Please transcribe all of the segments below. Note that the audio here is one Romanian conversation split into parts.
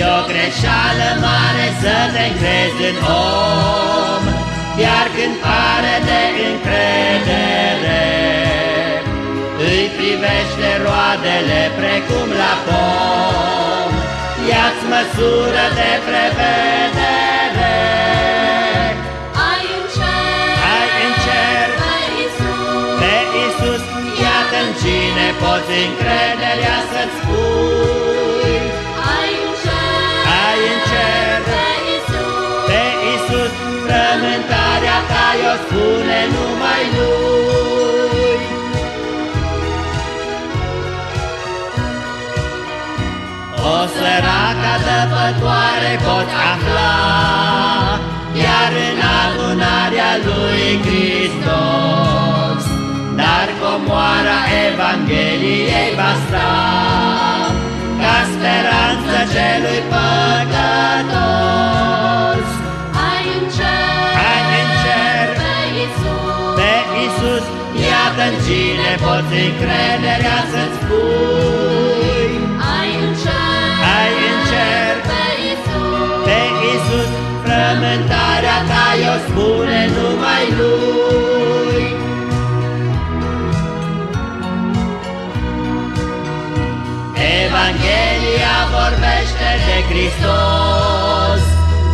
E o greșeală mare să te crezi în om, Chiar când pare de încredere, Îi privește roadele precum la pom, Ia-ți măsură de prevedere. Ai în cer, Ai în cer pe Iisus, pe Iisus, iată în cine poți încrederea să-ți spui. O spune numai Lui. O săraca dăpătoare poți afla, Iar în adunarea lui Hristos, Dar comoara Evangheliei va sta, Ca speranță celui păcătos. Iată în cine poți încrederea să-ți pui. ai în cer, Ai în cer pe Iisus, pe Iisus, frământarea ta o spune numai Lui. Evanghelia vorbește de Hristos,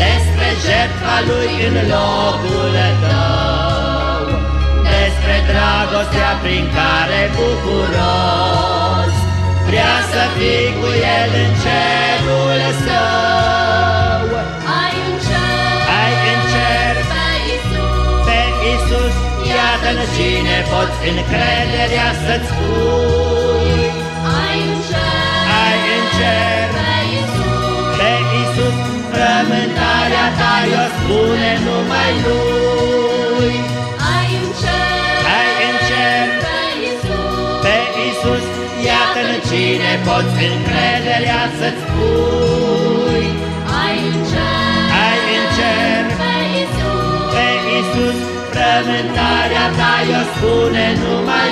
despre jertfa Lui în locul tău, despre dragostea prin care bucuros vrea să fii cu El în cerul său. ai în cer, Ai în cer pe Iisus, pe Iisus, iată-n cine poți încrederea să-ți spui. ai în cer, Ai în cer pe Iisus, pe Iisus, frământarea ta o spune numai Lui. Iisus, iată-n cine poți încrederea să-ți spui. ai în cer, Ai în cer. pe Iisus, pe Iisus, frământarea ta o spune numai